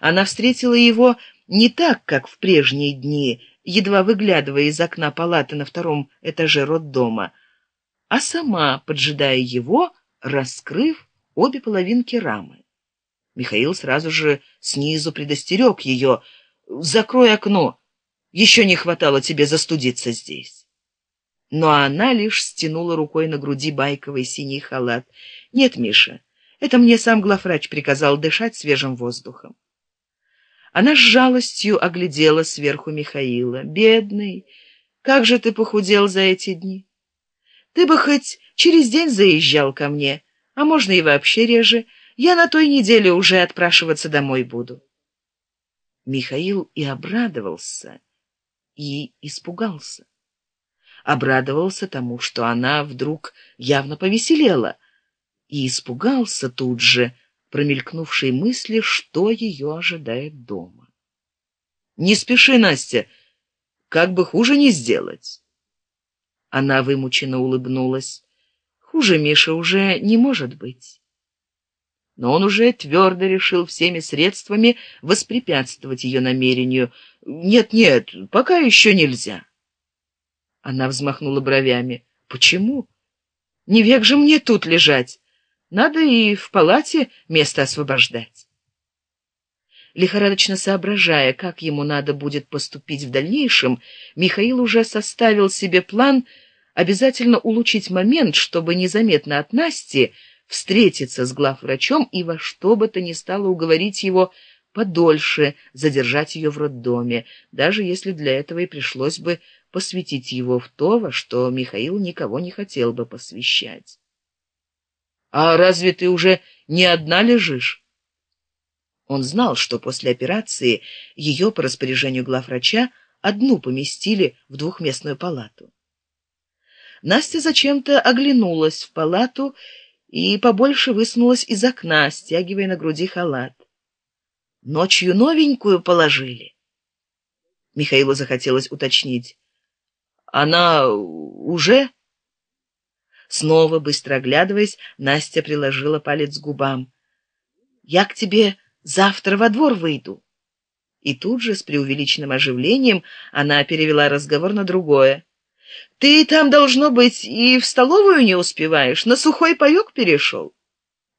Она встретила его не так, как в прежние дни, едва выглядывая из окна палаты на втором этаже роддома, а сама, поджидая его, раскрыв обе половинки рамы. Михаил сразу же снизу предостерег ее. «Закрой окно! Еще не хватало тебе застудиться здесь!» Но она лишь стянула рукой на груди байковый синий халат. «Нет, Миша, это мне сам главврач приказал дышать свежим воздухом». Она с жалостью оглядела сверху Михаила. «Бедный, как же ты похудел за эти дни! Ты бы хоть через день заезжал ко мне, а можно и вообще реже. Я на той неделе уже отпрашиваться домой буду». Михаил и обрадовался, и испугался. Обрадовался тому, что она вдруг явно повеселела, и испугался тут же, промелькнувшей мысли, что ее ожидает дома. «Не спеши, Настя, как бы хуже не сделать». Она вымученно улыбнулась. «Хуже Миша уже не может быть». Но он уже твердо решил всеми средствами воспрепятствовать ее намерению. «Нет-нет, пока еще нельзя». Она взмахнула бровями. «Почему? Не век же мне тут лежать. Надо и в палате место освобождать. Лихорадочно соображая, как ему надо будет поступить в дальнейшем, Михаил уже составил себе план обязательно улучшить момент, чтобы незаметно от Насти встретиться с главврачом и во что бы то ни стало уговорить его подольше задержать ее в роддоме, даже если для этого и пришлось бы посвятить его в то, во что Михаил никого не хотел бы посвящать. А разве ты уже не одна лежишь? Он знал, что после операции ее по распоряжению главврача одну поместили в двухместную палату. Настя зачем-то оглянулась в палату и побольше высунулась из окна, стягивая на груди халат. Ночью новенькую положили. Михаилу захотелось уточнить. Она уже... Снова, быстро оглядываясь, Настя приложила палец к губам. «Я к тебе завтра во двор выйду». И тут же, с преувеличенным оживлением, она перевела разговор на другое. «Ты там, должно быть, и в столовую не успеваешь, на сухой паек перешел?»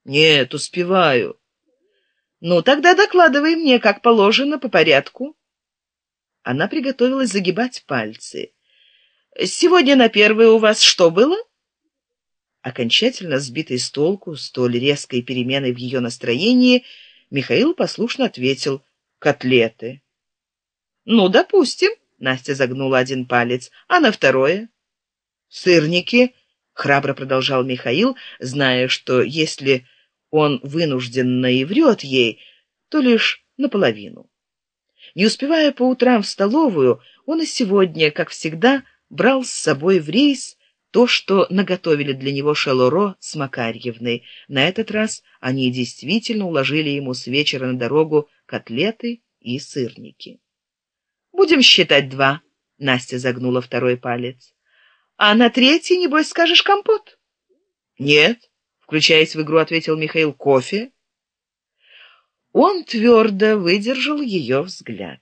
«Нет, успеваю». «Ну, тогда докладывай мне, как положено, по порядку». Она приготовилась загибать пальцы. «Сегодня на первое у вас что было?» Окончательно сбитый с толку столь резкой переменой в ее настроении, Михаил послушно ответил «котлеты». «Ну, допустим», — Настя загнула один палец, «а на второе?» «Сырники», — храбро продолжал Михаил, зная, что если он вынужденно и врет ей, то лишь наполовину. Не успевая по утрам в столовую, он и сегодня, как всегда, брал с собой в рейс то, что наготовили для него Шелуро с Макарьевной. На этот раз они действительно уложили ему с вечера на дорогу котлеты и сырники. «Будем считать два», — Настя загнула второй палец. «А на третий, небось, скажешь компот?» «Нет», — включаясь в игру, ответил Михаил, — «кофе». Он твердо выдержал ее взгляд.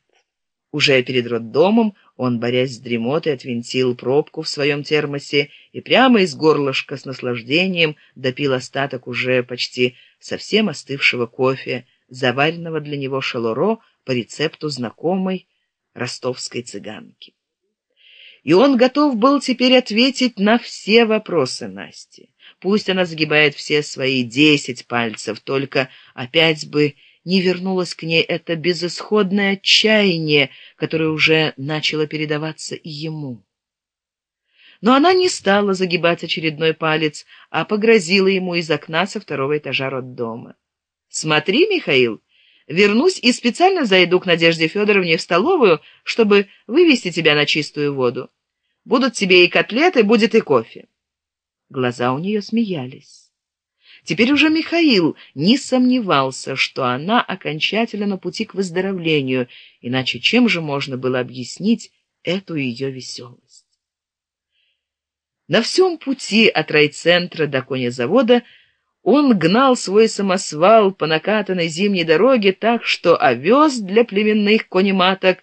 Уже перед роддомом он, борясь с дремотой, отвинтил пробку в своем термосе и прямо из горлышка с наслаждением допил остаток уже почти совсем остывшего кофе, заваренного для него шалуро по рецепту знакомой ростовской цыганки. И он готов был теперь ответить на все вопросы Насти. Пусть она загибает все свои десять пальцев, только опять бы не вернулось к ней это безысходное отчаяние, которое уже начало передаваться и ему. Но она не стала загибать очередной палец, а погрозила ему из окна со второго этажа роддома. «Смотри, Михаил, вернусь и специально зайду к Надежде Федоровне в столовую, чтобы вывести тебя на чистую воду. Будут тебе и котлеты, будет и кофе». Глаза у нее смеялись. Теперь уже Михаил не сомневался, что она окончательно на пути к выздоровлению, иначе чем же можно было объяснить эту ее веселость? На всем пути от райцентра до конезавода Он гнал свой самосвал по накатанной зимней дороге так, что овес для племенных конематок